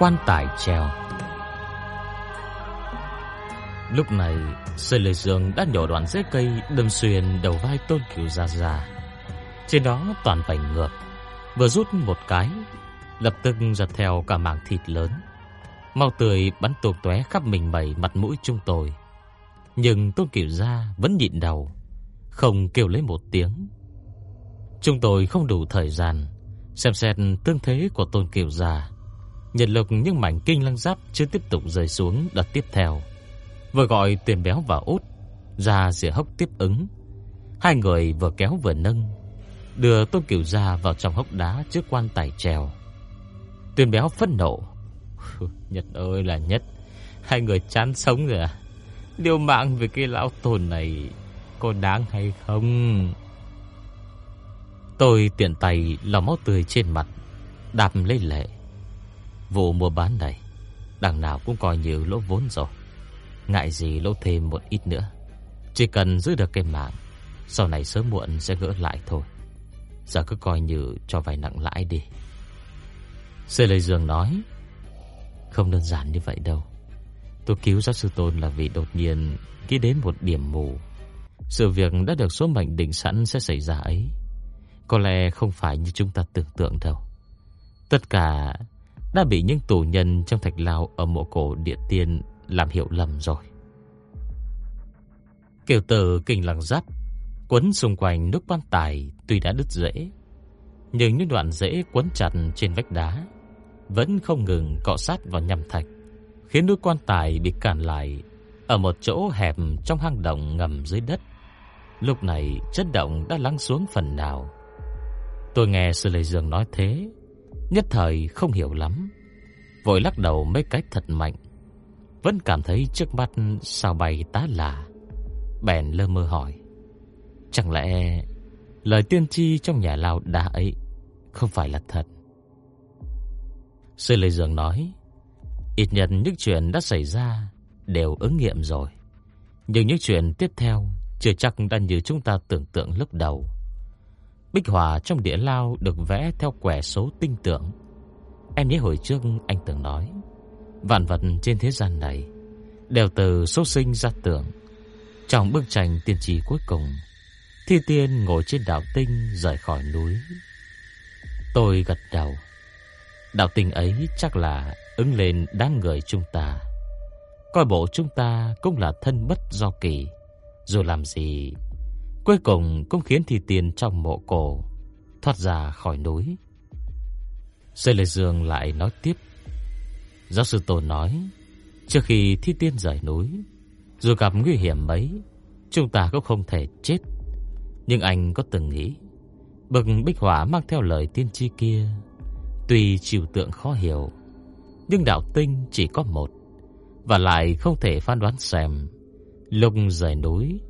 Quan tài treo. Lúc này Sơi Lê Dương đã nhổ đoạn rễ cây Đâm xuyên đầu vai tôn cửu ra ra Trên đó toàn vành ngược. Vừa rút một cái, Lập tức giật theo cả mảng thịt lớn. Mau tươi bắn tuột tóe khắp mình mẩy mặt mũi chúng tôi. Nhưng tôn cửu ra vẫn nhịn đầu, Không kêu lấy một tiếng. Chúng tôi không đủ thời gian Xem xét tương thế của tôn Cửu gia. Nhận lực những mảnh kinh lăng giáp Chưa tiếp tục rơi xuống đợt tiếp theo. Vừa gọi tuyển béo và út Ra rìa hốc tiếp ứng. Hai người vừa kéo vừa nâng Đưa tôn kiều ra vào trong hốc đá Trước quan tài trèo. Tuyển béo phẫn nộ. Nhật ơi là nhất Hai người chán sống rồi à? Điều mạng về cái lão tồn này Có đáng hay không? Tôi tiện tay lau máu tươi trên mặt, đạp lấy lệ. Vụ mua bán này, đằng nào cũng coi như lỗ vốn rồi. Ngại gì lỗ thêm một ít nữa. Chỉ cần giữ được cái mạng, sau này sớm muộn sẽ gỡ lại thôi. Giờ cứ coi như cho vay nặng lãi đi. Sê Lê Dương nói, không đơn giản như vậy đâu. Tôi cứu giáo sư Tôn là vì đột nhiên nghĩ đến một điểm mù. Sự việc đã được số mệnh định sẵn sẽ xảy ra ấy. Có lẽ không phải như chúng ta tưởng tượng đâu. Tất cả đã bị những tù nhân trong thạch lao ở mộ cổ địa tiên làm hiểu lầm rồi. Kiều tử kinh lăng giáp quấn xung quanh nước quan tài tuy đã đứt rễ, nhưng những đoạn rễ quấn chặt trên vách đá vẫn không ngừng cọ sát vào nhằm thạch, khiến núi quan tài bị cản lại ở một chỗ hẹp trong hang động ngầm dưới đất. Lúc này chất động đã lắng xuống phần nào. Tôi nghe Sư Lê Dương nói thế, nhất thời không hiểu lắm, vội lắc đầu mấy cách thật mạnh, vẫn cảm thấy trước mắt sao bay tá lạ. Bèn lơ mơ hỏi: chẳng lẽ lời tiên tri trong nhà lao đá ấy không phải là thật? Sư Lê Dương nói: ít nhất những chuyện đã xảy ra đều ứng nghiệm rồi, nhưng những chuyện tiếp theo chưa chắc đã như chúng ta tưởng tượng lúc đầu. Bích họa trong địa lao được vẽ theo quẻ số tinh tưởng. Em nhớ hồi trước anh từng nói, vạn vật trên thế gian này đều từ số sinh ra tưởng. Trong bức tranh tiên tri cuối cùng, Thi Tiên ngồi trên đạo tinh rời khỏi núi. Tôi gật đầu. Đạo tinh ấy chắc là ứng lên đám người chúng ta. Coi bộ chúng ta cũng là thân bất do kỳ, dù làm gì Cuối cùng cũng khiến thi tiền trong mộ cổ thoát ra khỏi núi. Sê Lê Dương lại nói tiếp. Giáo sư Tổ nói, trước khi thi tiên rời núi, dù gặp nguy hiểm mấy, chúng ta cũng không thể chết. Nhưng anh có từng nghĩ, bậc bích hỏa mang theo lời tiên tri kia, tuy chịu tượng khó hiểu, nhưng đạo tinh chỉ có một, và lại không thể phán đoán xem lúc rời núi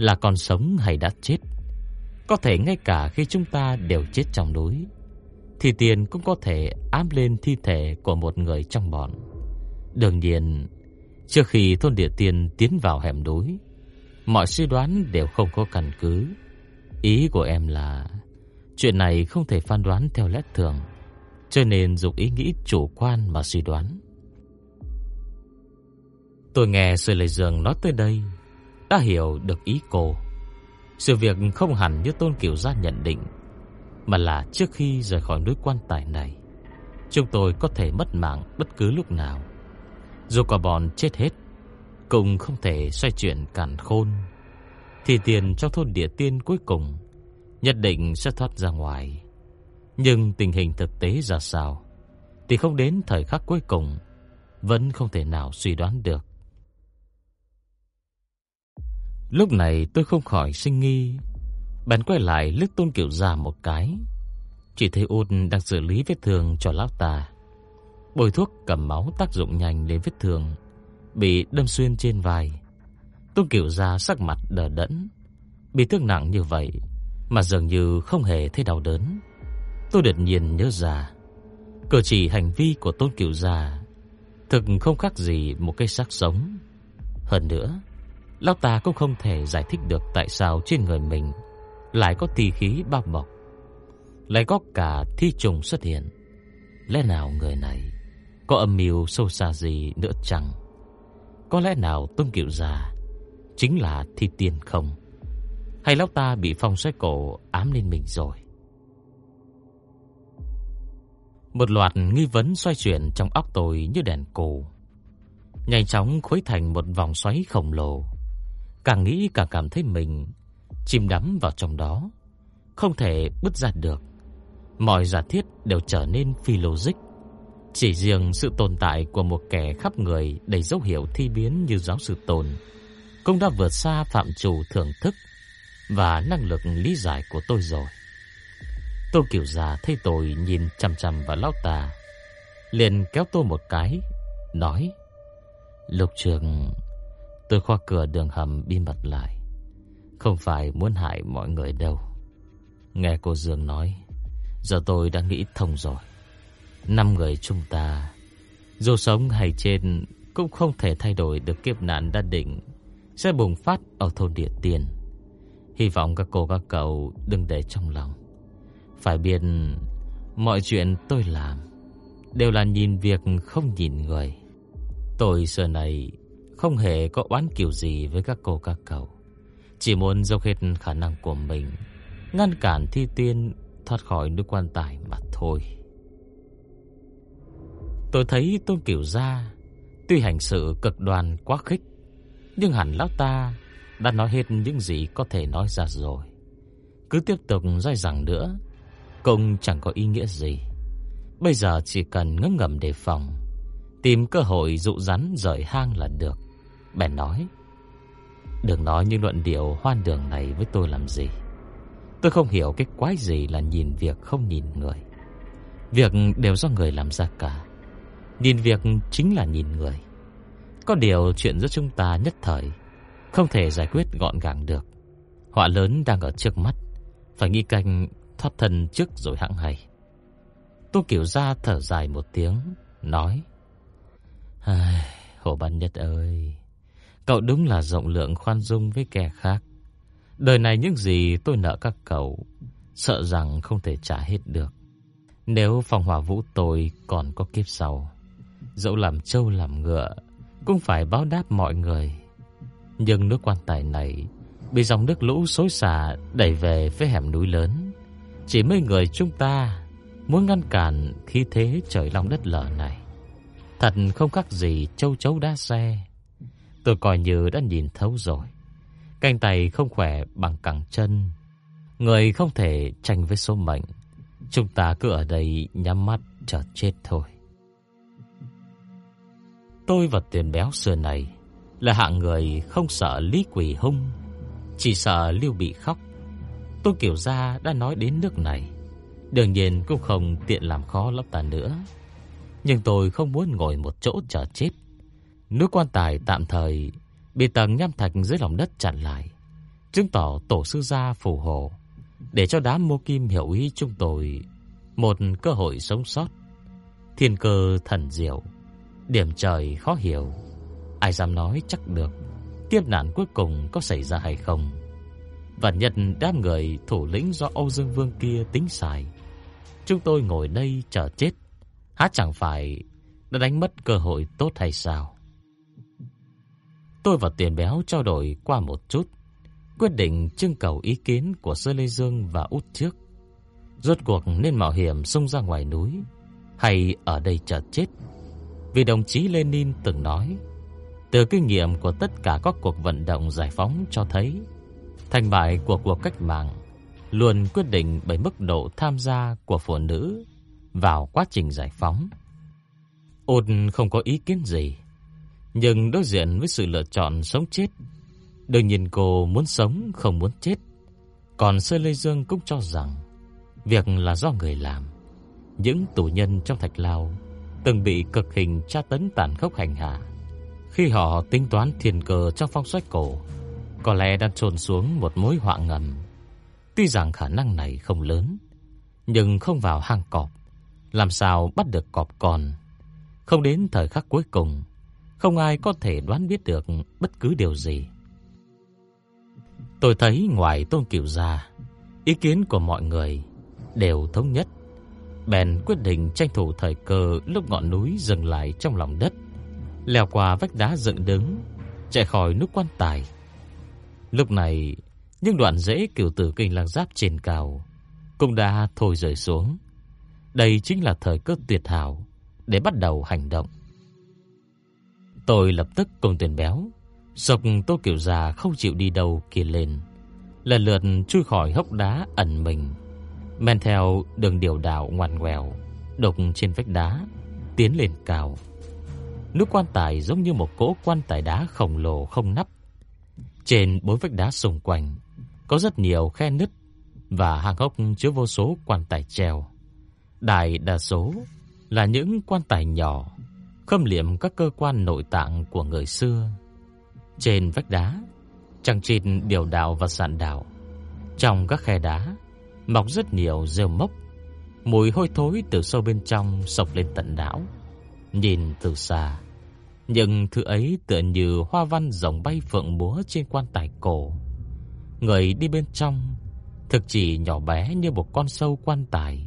là còn sống hay đã chết. Có thể ngay cả khi chúng ta đều chết trong núi, thì tiền cũng có thể ám lên thi thể của một người trong bọn. Đương nhiên, trước khi thôn địa tiền tiến vào hẻm núi, mọi suy đoán đều không có căn cứ. Ý của em là chuyện này không thể phán đoán theo lẽ thường, cho nên dùng ý nghĩ chủ quan mà suy đoán. Tôi nghe Sư Lệ Dương nói tới đây đã hiểu được ý cô. Sự việc không hẳn như Tôn Kiều Gia nhận định, mà là trước khi rời khỏi núi quan tài này, chúng tôi có thể mất mạng bất cứ lúc nào. Dù cả bọn chết hết, cũng không thể xoay chuyển càn khôn. Thì tiền trong thôn địa tiên cuối cùng nhất định sẽ thoát ra ngoài. Nhưng tình hình thực tế ra sao thì không đến thời khắc cuối cùng vẫn không thể nào suy đoán được. Lúc này tôi không khỏi sinh nghi Bèn quay lại liếc tôn kiểu già một cái Chỉ thấy ôn đang xử lý vết thương cho lão ta Bôi thuốc cầm máu tác dụng nhanh đến vết thương bị đâm xuyên trên vai. Tôn Kiều già sắc mặt đờ đẫn, bị thương nặng như vậy mà dường như không hề thấy đau đớn. Tôi đột nhiên nhớ ra, cử chỉ hành vi của Tôn Kiều già thực không khác gì một cái xác sống. Hơn nữa, lão ta cũng không thể giải thích được tại sao trên người mình lại có thi khí bao bọc, lại có cả thi trùng xuất hiện. Lẽ nào người này có âm mưu sâu xa gì nữa chăng? Có lẽ nào Tôn Cửu già chính là thi tiên không? Hay lão ta bị phong xoay cổ ám lên mình rồi? Một loạt nghi vấn xoay chuyển trong óc tôi như đèn cổ. Nhanh chóng khuấy thành một vòng xoáy khổng lồ. Càng nghĩ càng cảm thấy mình chìm đắm vào trong đó, không thể bứt ra được. Mọi giả thiết đều trở nên phi logic. Chỉ riêng sự tồn tại của một kẻ khắp người đầy dấu hiệu thi biến như giáo sư Tồn cũng đã vượt xa phạm trù thưởng thức và năng lực lý giải của tôi rồi. Tô Kiều già thấy tôi nhìn chằm chằm vào lão ta, liền kéo tôi một cái, nói: "Lục Trường, tôi khoa cửa đường hầm bí mật lại, không phải muốn hại mọi người đâu." Nghe cô Dương nói, giờ tôi đã nghĩ thông rồi. Năm người chúng ta, dù sống hay trên cũng không thể thay đổi được kiếp nạn đã định sẽ bùng phát ở thôn địa tiền. Hy vọng các cô các cậu đừng để trong lòng. Phải biết mọi chuyện tôi làm đều là nhìn việc không nhìn người. Tôi xưa này không hề có oán kiều gì với các cô các cậu. Chỉ muốn dốc hết khả năng của mình ngăn cản thi tiên thoát khỏi nước quan tài mà thôi. Tôi thấy Tôn Kiều Gia tuy hành sự cực đoan quá khích, nhưng hẳn lão ta đã nói hết những gì có thể nói ra rồi. Cứ tiếp tục dai dẳng nữa, cũng chẳng có ý nghĩa gì. Bây giờ chỉ cần ngấm ngầm đề phòng, tìm cơ hội dụ rắn rời hang là được. Bèn nói, đừng nói những luận điệu hoan đường này với tôi làm gì. Tôi không hiểu cái quái gì là nhìn việc không nhìn người. Việc đều do người làm ra cả. Nhìn việc chính là nhìn người. Có điều chuyện giữa chúng ta nhất thời không thể giải quyết gọn gàng được. Họa lớn đang ở trước mắt, phải nghĩ canh thoát thân trước rồi hãng hay. Tô Kiểu ra thở dài một tiếng, nói: Hồ Ban Nhất ơi, cậu đúng là rộng lượng khoan dung với kẻ khác. Đời này những gì tôi nợ các cậu, sợ rằng không thể trả hết được. Nếu phòng hỏa vũ tôi còn có kiếp sau, dẫu làm trâu làm ngựa, cũng phải báo đáp mọi người. Nhưng nước quan tài này bị dòng nước lũ xối xả đẩy về phía hẻm núi lớn. Chỉ mấy người chúng ta muốn ngăn cản khí thế trời long đất lở này. Thật không khác gì châu chấu đá xe. Tôi coi như đã nhìn thấu rồi. Cánh tay không khỏe bằng cẳng chân. Người không thể tranh với số mệnh. Chúng ta cứ ở đây nhắm mắt chờ chết thôi. Tôi và tiền béo xưa này là hạng người không sợ lý quỷ hung, chỉ sợ lưu bị khóc. Tôi kiểu ra đã nói đến nước này, đương nhiên cũng không tiện làm khó lắm ta nữa. Nhưng tôi không muốn ngồi một chỗ chờ chết. Núi quan tài tạm thời bị tầng nham thạch dưới lòng đất chặn lại, chứng tỏ tổ sư gia phù hộ để cho đám mô kim hiểu ý chúng tôi một cơ hội sống sót. Thiên cơ thần diệu, điểm trời khó hiểu, ai dám nói chắc được kiếp nạn cuối cùng có xảy ra hay không. Và nhận đám người thủ lĩnh do Âu Dương Vương kia tính xài. Chúng tôi ngồi đây chờ chết, há chẳng phải đã đánh mất cơ hội tốt hay sao? Tôi và Tiền Béo trao đổi qua một chút, quyết định trưng cầu ý kiến của Sơ Lê Dương và Út trước. Rốt cuộc nên mạo hiểm xông ra ngoài núi hay ở đây chờ chết. Vì đồng chí Lenin từng nói, từ kinh nghiệm của tất cả các cuộc vận động giải phóng cho thấy, thành bại của cuộc cách mạng luôn quyết định bởi mức độ tham gia của phụ nữ vào quá trình giải phóng. Ôn không có ý kiến gì, nhưng đối diện với sự lựa chọn sống chết, đương nhiên cô muốn sống không muốn chết. Còn Sơ Lê Dương cũng cho rằng việc là do người làm. Những tù nhân trong thạch lao từng bị cực hình tra tấn tàn khốc hành hạ. Khi họ tính toán thiên cơ trong phong sách cổ, có lẽ đã trồn xuống một mối họa ngầm. Tuy rằng khả năng này không lớn, nhưng không vào hang cọp, làm sao bắt được cọp con. Không đến thời khắc cuối cùng, không ai có thể đoán biết được bất cứ điều gì. Tôi thấy ngoài Tôn Cửu ra, ý kiến của mọi người đều thống nhất. Bèn quyết định tranh thủ thời cơ lúc ngọn núi dừng lại trong lòng đất, leo qua vách đá dựng đứng, chạy khỏi nút quan tài. Lúc này, những đoạn rễ cửu tử kinh lăng giáp trên cao cũng đã thôi rơi xuống. Đây chính là thời cơ tuyệt hảo để bắt đầu hành động. Tôi lập tức cùng tuyển béo, sộc Tô Kiều già không chịu đi đâu kia lên, lần lượt chui khỏi hốc đá ẩn mình, men theo đường điều đảo ngoằn ngoèo, đục trên vách đá, tiến lên cao. Nước quan tài giống như một cỗ quan tài đá khổng lồ không nắp. Trên bốn vách đá xung quanh có rất nhiều khe nứt và hàng hốc chứa vô số quan tài treo. Đại đa số là những quan tài nhỏ, khâm liệm các cơ quan nội tạng của người xưa. Trên vách đá, chẳng chịt điều đạo và sạn đạo. Trong các khe đá, mọc rất nhiều rêu mốc, mùi hôi thối từ sâu bên trong sộc lên tận não. Nhìn từ xa, nhưng thứ ấy tựa như hoa văn rồng bay phượng múa trên quan tài cổ. Người đi bên trong thực chỉ nhỏ bé như một con sâu quan tài,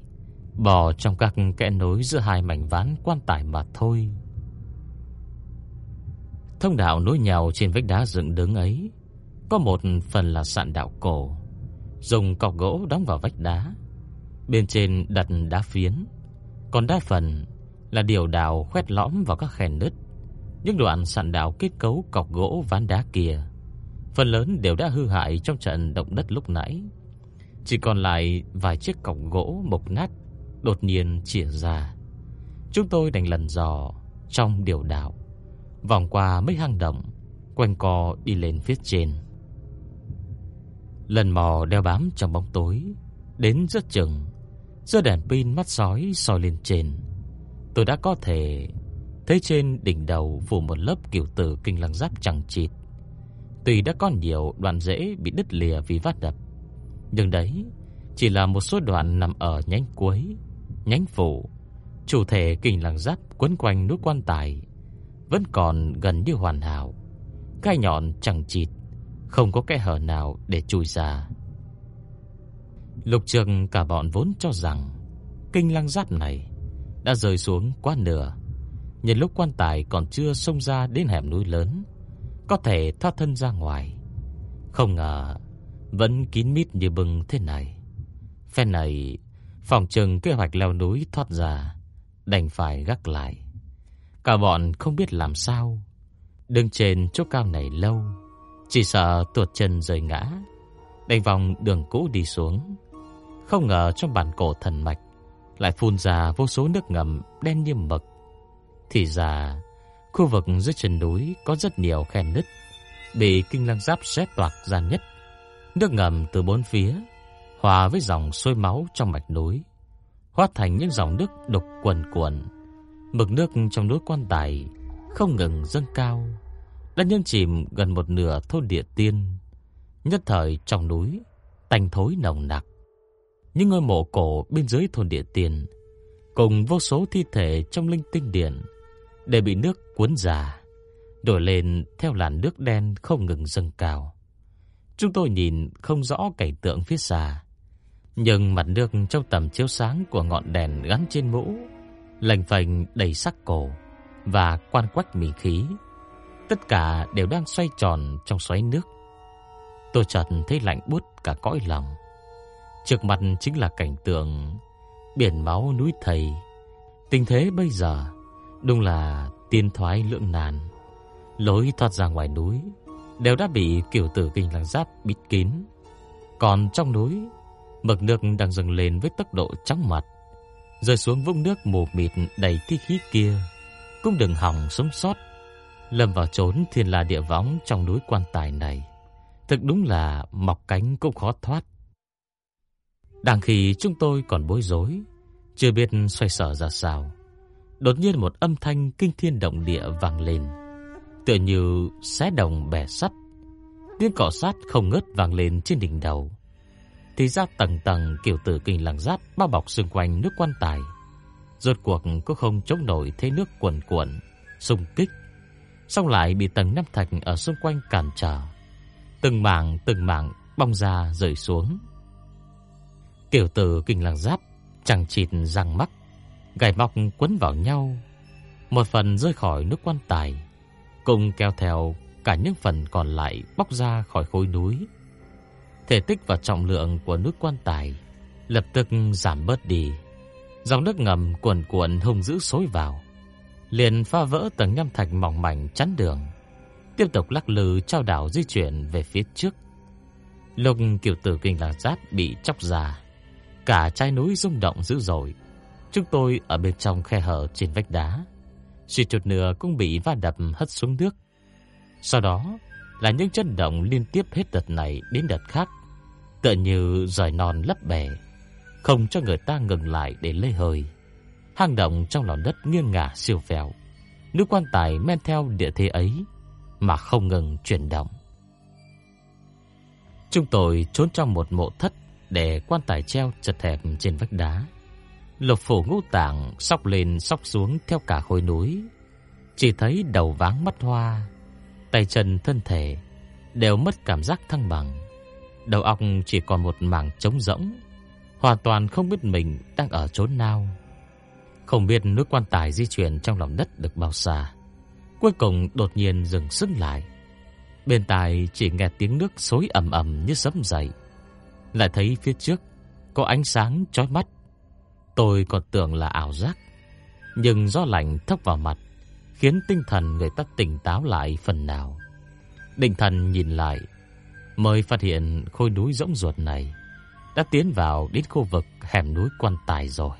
bò trong các kẽ nối giữa hai mảnh ván quan tài mà thôi. Thông đạo nối nhau trên vách đá dựng đứng ấy, có một phần là sạn đạo cổ, dùng cọc gỗ đóng vào vách đá. Bên trên đặt đá phiến, còn đa phần là điều đào khoét lõm vào các khe nứt. Những đoạn sạn đạo kết cấu cọc gỗ ván đá kia, phần lớn đều đã hư hại trong trận động đất lúc nãy. Chỉ còn lại vài chiếc cọc gỗ mục nát đột nhiên chìa ra. Chúng tôi đành lần dò trong điều đạo, vòng qua mấy hang động, quanh co đi lên phía trên. Lần mò đeo bám trong bóng tối, đến rất chừng, giữa đèn pin mắt sói soi lên trên. Tôi đã có thể thấy trên đỉnh đầu phủ một lớp kiểu tử kinh lăng giáp chẳng chịt. Tuy đã có nhiều đoạn rễ bị đứt lìa vì vắt đập, nhưng đấy chỉ là một số đoạn nằm ở nhánh cuối, nhánh phụ. Chủ thể kinh lăng giáp quấn quanh núi quan tài vẫn còn gần như hoàn hảo. Gai nhọn chẳng chịt, không có kẽ hở nào để chui ra. Lục Trường cả bọn vốn cho rằng kinh lăng giáp này đã rơi xuống quá nửa. Nhân lúc quan tài còn chưa xông ra đến hẻm núi lớn, có thể thoát thân ra ngoài. Không ngờ vẫn kín mít như bừng thế này. Phen này, phòng trừng kế hoạch leo núi thoát ra, đành phải gác lại. Cả bọn không biết làm sao, đứng trên chỗ cao này lâu, chỉ sợ tuột chân rời ngã, đành vòng đường cũ đi xuống. Không ngờ trong bản cổ thần mạch lại phun ra vô số nước ngầm đen như mực. Thì ra, khu vực dưới chân núi có rất nhiều khe nứt, bị kinh lăng giáp xé toạc ra nhất. Nước ngầm từ bốn phía hòa với dòng sôi máu trong mạch núi, hóa thành những dòng nước đục quần cuộn. Mực nước trong núi quan tài không ngừng dâng cao, đã nhân chìm gần một nửa thôn địa tiên. Nhất thời trong núi tanh thối nồng nặc. Những ngôi mộ cổ bên dưới thôn địa tiên cùng vô số thi thể trong linh tinh điện đều bị nước cuốn già, đổi lên theo làn nước đen không ngừng dâng cao. Chúng tôi nhìn không rõ cảnh tượng phía xa, nhưng mặt nước trong tầm chiếu sáng của ngọn đèn gắn trên mũ, lành phành đầy sắc cổ và quan quách mì khí, tất cả đều đang xoay tròn trong xoáy nước. Tôi chợt thấy lạnh buốt cả cõi lòng. Trước mặt chính là cảnh tượng biển máu núi thầy. Tình thế bây giờ đúng là tiên thoái lưỡng nan. Lối thoát ra ngoài núi đều đã bị kiểu tử kinh lăng giáp bịt kín. Còn trong núi, mực nước đang dâng lên với tốc độ chóng mặt, rơi xuống vũng nước mù mịt đầy thi khí kia, cũng đừng hòng sống sót. Lâm vào trốn thiên la địa võng trong núi quan tài này, thực đúng là mọc cánh cũng khó thoát. Đang khi chúng tôi còn bối rối, chưa biết xoay sở ra sao, Đột nhiên một âm thanh kinh thiên động địa vang lên, tựa như xé đồng bẻ sắt. Tiếng cọ sát không ngớt vang lên trên đỉnh đầu. Thì ra tầng tầng kiểu tử kinh làng giáp bao bọc xung quanh nước quan tài. Rốt cuộc có không chống nổi thế nước cuồn cuộn, xung kích. Xong lại bị tầng năm thạch ở xung quanh cản trở. Từng mảng từng mảng bong ra rơi xuống. kiểu tử kinh làng giáp chẳng chịt răng mắc, gài mọc quấn vào nhau. Một phần rơi khỏi nước quan tài, cùng kéo theo cả những phần còn lại bóc ra khỏi khối núi. Thể tích và trọng lượng của nước quan tài lập tức giảm bớt đi. Dòng nước ngầm cuồn cuộn hung dữ xối vào, liền phá vỡ tầng nham thạch mỏng mảnh chắn đường, tiếp tục lắc lư trao đảo di chuyển về phía trước. Lục kiểu tử kinh lạc giáp bị chóc ra, cả trái núi rung động dữ dội. Chúng tôi ở bên trong khe hở trên vách đá, suy chút nữa cũng bị va đập hất xuống nước. Sau đó là những chấn động liên tiếp hết đợt này đến đợt khác, tựa như rời non lấp bè, không cho người ta ngừng lại để lấy hơi. Hang động trong lòng đất nghiêng ngả siêu vẹo, nữ quan tài men theo địa thế ấy mà không ngừng chuyển động. Chúng tôi trốn trong một mộ thất để quan tài treo chật hẹp trên vách đá. Lục phủ ngũ tạng sóc lên sóc xuống theo cả khối núi. Chỉ thấy đầu váng mắt hoa, tay chân thân thể đều mất cảm giác thăng bằng. Đầu óc chỉ còn một mảng trống rỗng, hoàn toàn không biết mình đang ở chốn nào. Không biết nước quan tài di chuyển trong lòng đất được bao xa. Cuối cùng đột nhiên dừng sững lại. Bên tai chỉ nghe tiếng nước xối ầm ầm như sấm dậy. Lại thấy phía trước có ánh sáng chói mắt. Tôi còn tưởng là ảo giác, nhưng gió lạnh thốc vào mặt, khiến tinh thần người ta tỉnh táo lại phần nào. Định thần nhìn lại, mới phát hiện khối núi rỗng ruột này đã tiến vào đến khu vực hẻm núi quan tài rồi.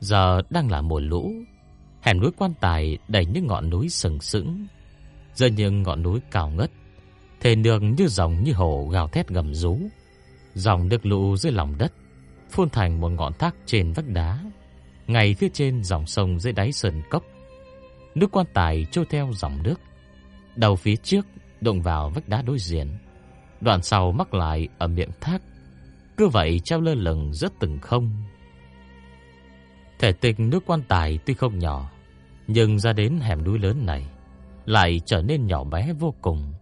Giờ đang là mùa lũ, hẻm núi quan tài đầy những ngọn núi sừng sững, giờ những ngọn núi cao ngất, thề đường như dòng như hồ gào thét gầm rú, dòng nước lũ dưới lòng đất phun thành một ngọn thác trên vách đá, ngay phía trên dòng sông dưới đáy sơn cốc. Nước quan tài trôi theo dòng nước, đầu phía trước đụng vào vách đá đối diện, đoạn sau mắc lại ở miệng thác, cứ vậy treo lơ lửng rất từng không. Thể tích nước quan tài tuy không nhỏ, nhưng ra đến hẻm núi lớn này lại trở nên nhỏ bé vô cùng,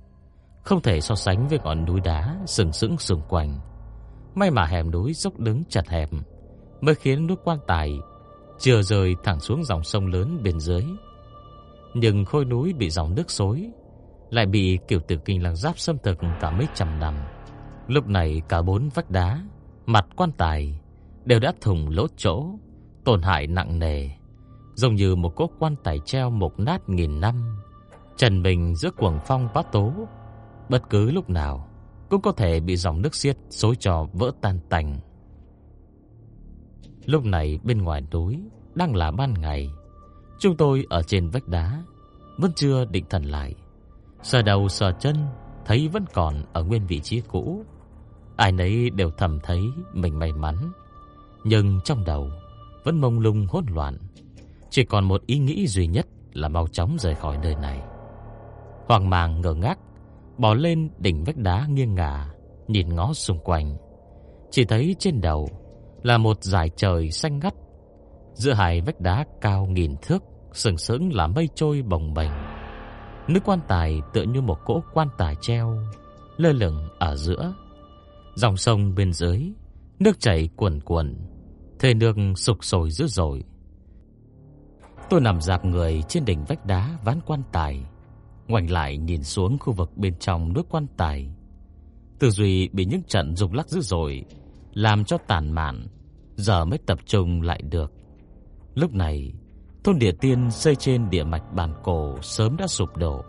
không thể so sánh với ngọn núi đá sừng sững xung quanh. May mà hẻm núi dốc đứng chặt hẹp mới khiến nước quan tài chưa rơi thẳng xuống dòng sông lớn bên dưới. Nhưng khối núi bị dòng nước xối lại bị kiểu tử kinh lăng giáp xâm thực cả mấy trăm năm. Lúc này cả bốn vách đá, mặt quan tài đều đã thủng lỗ chỗ, tổn hại nặng nề, giống như một cỗ quan tài treo mục nát nghìn năm, trần bình giữa cuồng phong bát tố, bất cứ lúc nào cũng có thể bị dòng nước xiết xối trò vỡ tan tành. Lúc này bên ngoài núi đang là ban ngày, chúng tôi ở trên vách đá vẫn chưa định thần lại. Sờ đầu sờ chân thấy vẫn còn ở nguyên vị trí cũ. Ai nấy đều thầm thấy mình may mắn, nhưng trong đầu vẫn mông lung hỗn loạn, chỉ còn một ý nghĩ duy nhất là mau chóng rời khỏi nơi này. Hoàng Màng ngơ ngác bò lên đỉnh vách đá nghiêng ngả, nhìn ngó xung quanh. Chỉ thấy trên đầu là một dải trời xanh ngắt, giữa hai vách đá cao nghìn thước, sừng sững là mây trôi bồng bềnh. Nước quan tài tựa như một cỗ quan tài treo, lơ lửng ở giữa. Dòng sông bên dưới, nước chảy cuồn cuộn, thề nước sục sôi dữ dội. Tôi nằm dạp người trên đỉnh vách đá ván quan tài, ngoảnh lại nhìn xuống khu vực bên trong nước quan tài. Tư duy bị những trận rung lắc dữ dội làm cho tàn mạn, giờ mới tập trung lại được. Lúc này, thôn địa tiên xây trên địa mạch bản cổ sớm đã sụp đổ.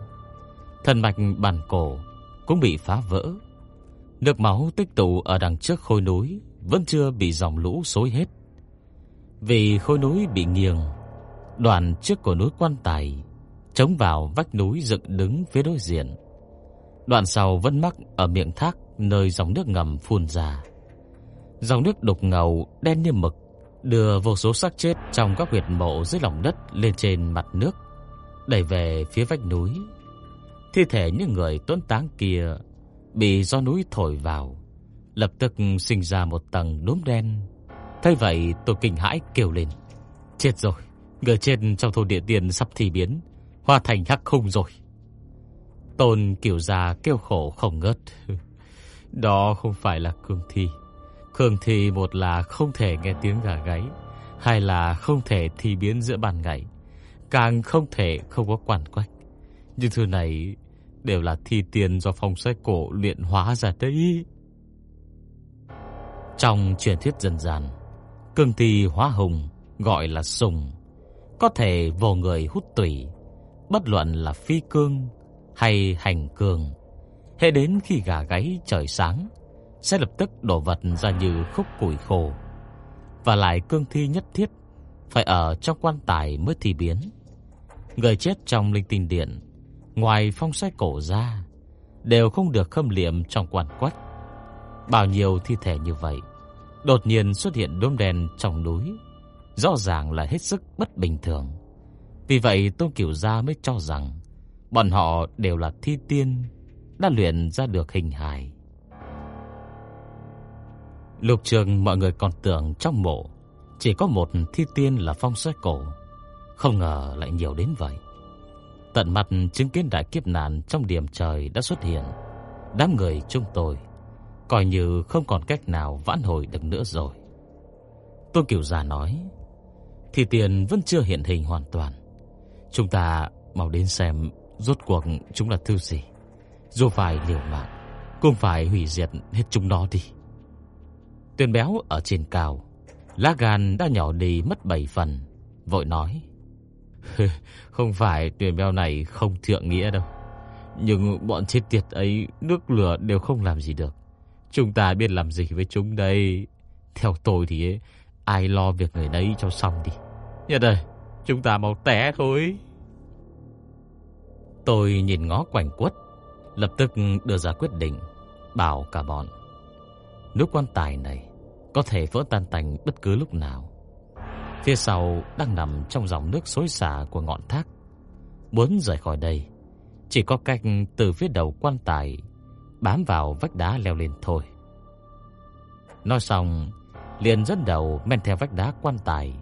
Thần mạch bản cổ cũng bị phá vỡ. Nước máu tích tụ ở đằng trước khối núi vẫn chưa bị dòng lũ xối hết. Vì khối núi bị nghiêng, đoạn trước của núi quan tài chống vào vách núi dựng đứng phía đối diện. Đoạn sau vẫn mắc ở miệng thác nơi dòng nước ngầm phun ra. Dòng nước đục ngầu đen như mực đưa vô số xác chết trong các huyệt mộ dưới lòng đất lên trên mặt nước, đẩy về phía vách núi. Thi thể những người tuấn táng kia bị gió núi thổi vào, lập tức sinh ra một tầng đốm đen. Thấy vậy, tôi kinh hãi kêu lên: "Chết rồi, người trên trong thôn địa tiền sắp thi biến, hóa thành hắc khung rồi." Tôn Kiều già kêu khổ không ngớt. Đó không phải là cương thi. Khương thì một là không thể nghe tiếng gà gáy, hai là không thể thi biến giữa ban ngày, càng không thể không có quản quách. Những thứ này đều là thi tiền do phong sách cổ luyện hóa ra đấy. Trong truyền thuyết dân gian, cương thi hóa hùng gọi là sùng, có thể vô người hút tủy, bất luận là phi cương hay hành cương. Hệ đến khi gà gáy trời sáng, sẽ lập tức đổ vật ra như khúc củi khô. Và lại cương thi nhất thiết phải ở trong quan tài mới thi biến. Người chết trong linh tinh điện, ngoài phong sai cổ ra, đều không được khâm liệm trong quan quách. Bao nhiêu thi thể như vậy, đột nhiên xuất hiện đốm đen trong núi, rõ ràng là hết sức bất bình thường. Vì vậy Tôn Cửu Gia mới cho rằng bọn họ đều là thi tiên đã luyện ra được hình hài. Lục trường mọi người còn tưởng trong mộ chỉ có một thi tiên là phong xoay cổ, không ngờ lại nhiều đến vậy. Tận mặt chứng kiến đại kiếp nạn trong điểm trời đã xuất hiện, đám người chúng tôi coi như không còn cách nào vãn hồi được nữa rồi. Tôn Kiều Già nói, thi tiên vẫn chưa hiện hình hoàn toàn. Chúng ta mau đến xem rốt cuộc chúng là thứ gì. Dù phải liều mạng, cũng phải hủy diệt hết chúng nó đi. Tuyền béo ở trên cao, lá gan đã nhỏ đi mất 7 phần, vội nói. không phải tuyền béo này không thượng nghĩa đâu. Nhưng bọn chết tiệt ấy nước lửa đều không làm gì được. Chúng ta biết làm gì với chúng đây. Theo tôi thì ấy, ai lo việc người đấy cho xong đi. Nhật đây, chúng ta mau té thôi. Tôi nhìn ngó quanh quất, lập tức đưa ra quyết định, bảo cả bọn núi quan tài này có thể vỡ tan tành bất cứ lúc nào. Phía sau đang nằm trong dòng nước xối xả của ngọn thác. Muốn rời khỏi đây, chỉ có cách từ phía đầu quan tài bám vào vách đá leo lên thôi. Nói xong, liền dẫn đầu men theo vách đá quan tài,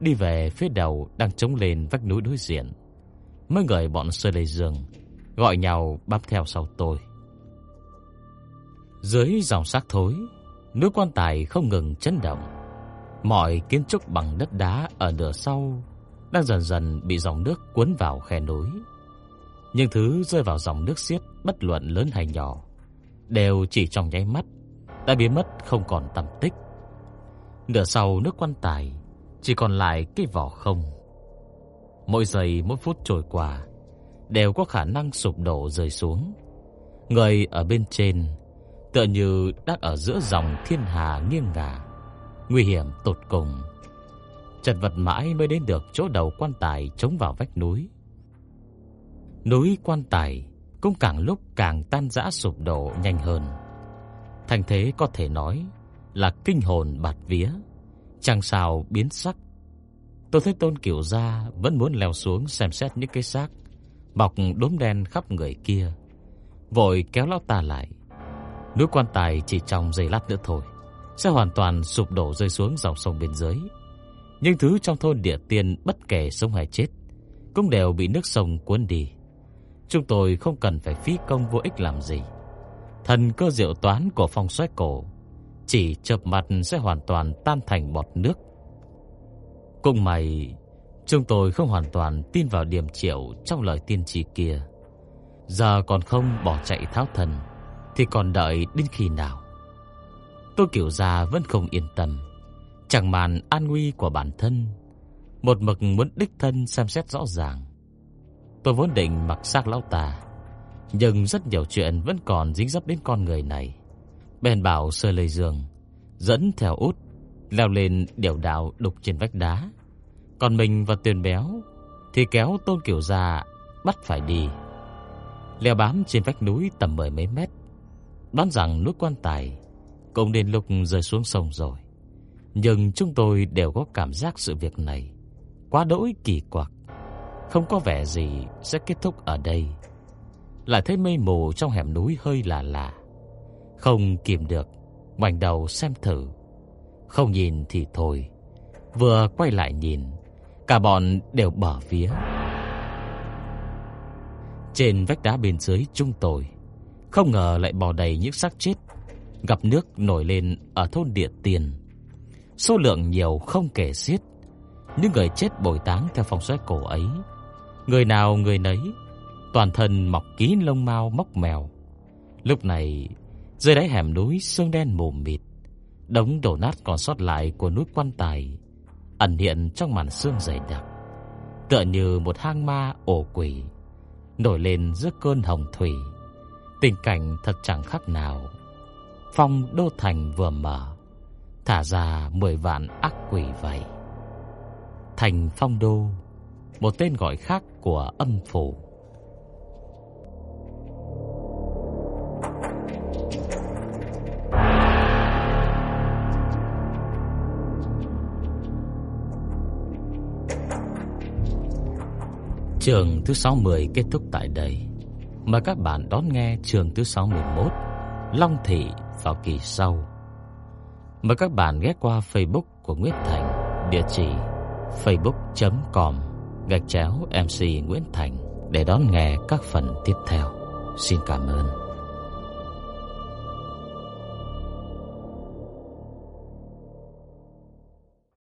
đi về phía đầu đang chống lên vách núi đối diện. Mấy người bọn Sơ Lê Dương gọi nhau bám theo sau tôi. Dưới dòng xác thối, nước quan tài không ngừng chấn động. Mọi kiến trúc bằng đất đá ở nửa sau đang dần dần bị dòng nước cuốn vào khe núi. Những thứ rơi vào dòng nước xiết bất luận lớn hay nhỏ đều chỉ trong nháy mắt đã biến mất không còn tăm tích. Nửa sau nước quan tài chỉ còn lại cái vỏ không. Mỗi giây mỗi phút trôi qua đều có khả năng sụp đổ rơi xuống. Người ở bên trên tựa như đang ở giữa dòng thiên hà nghiêng ngả, nguy hiểm tột cùng. Chật vật mãi mới đến được chỗ đầu quan tài chống vào vách núi. Núi quan tài cũng càng lúc càng tan rã sụp đổ nhanh hơn. Thành thế có thể nói là kinh hồn bạt vía, chẳng sao biến sắc. Tôi thấy Tôn Kiều Gia vẫn muốn leo xuống xem xét những cái xác bọc đốm đen khắp người kia, vội kéo lão ta lại. Núi quan tài chỉ trong giây lát nữa thôi sẽ hoàn toàn sụp đổ rơi xuống dòng sông bên dưới. Những thứ trong thôn địa tiên bất kể sống hay chết cũng đều bị nước sông cuốn đi. Chúng tôi không cần phải phí công vô ích làm gì. Thần cơ diệu toán của phong xoáy cổ chỉ chợp mặt sẽ hoàn toàn tan thành bọt nước. Cùng mày, chúng tôi không hoàn toàn tin vào điểm triệu trong lời tiên tri kia. Giờ còn không bỏ chạy tháo thần thì còn đợi đến khi nào? Tô kiểu Gia vẫn không yên tâm, chẳng màn an nguy của bản thân, một mực muốn đích thân xem xét rõ ràng. Tôi vốn định mặc xác lão ta, nhưng rất nhiều chuyện vẫn còn dính dấp đến con người này. Bèn bảo Sơ lây giường, dẫn theo út leo lên đèo đạo đục trên vách đá. Còn mình và Tuyền Béo thì kéo Tôn Kiểu Gia bắt phải đi. Leo bám trên vách núi tầm mười mấy mét, đoán rằng núi quan tài cũng đến lúc rơi xuống sông rồi. Nhưng chúng tôi đều có cảm giác sự việc này quá đỗi kỳ quặc, không có vẻ gì sẽ kết thúc ở đây. Lại thấy mây mù trong hẻm núi hơi lạ lạ, không kìm được, ngoảnh đầu xem thử. Không nhìn thì thôi, vừa quay lại nhìn, cả bọn đều bỏ phía. Trên vách đá bên dưới chúng tôi, không ngờ lại bò đầy những xác chết gặp nước nổi lên ở thôn Địa Tiền. Số lượng nhiều không kể xiết. Những người chết bồi táng theo phong xoáy cổ ấy, người nào người nấy, toàn thân mọc kín lông mao mốc mèo. Lúc này, dưới đáy hẻm núi sương đen mù mịt, đống đổ nát còn sót lại của núi quan tài ẩn hiện trong màn sương dày đặc, tựa như một hang ma ổ quỷ nổi lên giữa cơn hồng thủy. Tình cảnh thật chẳng khác nào phong đô thành vừa mở, thả ra 10 vạn ác quỷ vậy. Thành phong đô, một tên gọi khác của âm phủ. Trường thứ 60 kết thúc tại đây. Mời các bạn đón nghe trường thứ 61 Long Thị vào kỳ sau. Mời các bạn ghé qua Facebook của Nguyễn Thành, địa chỉ facebook.com gạch chéo MC Nguyễn Thành để đón nghe các phần tiếp theo. Xin cảm ơn.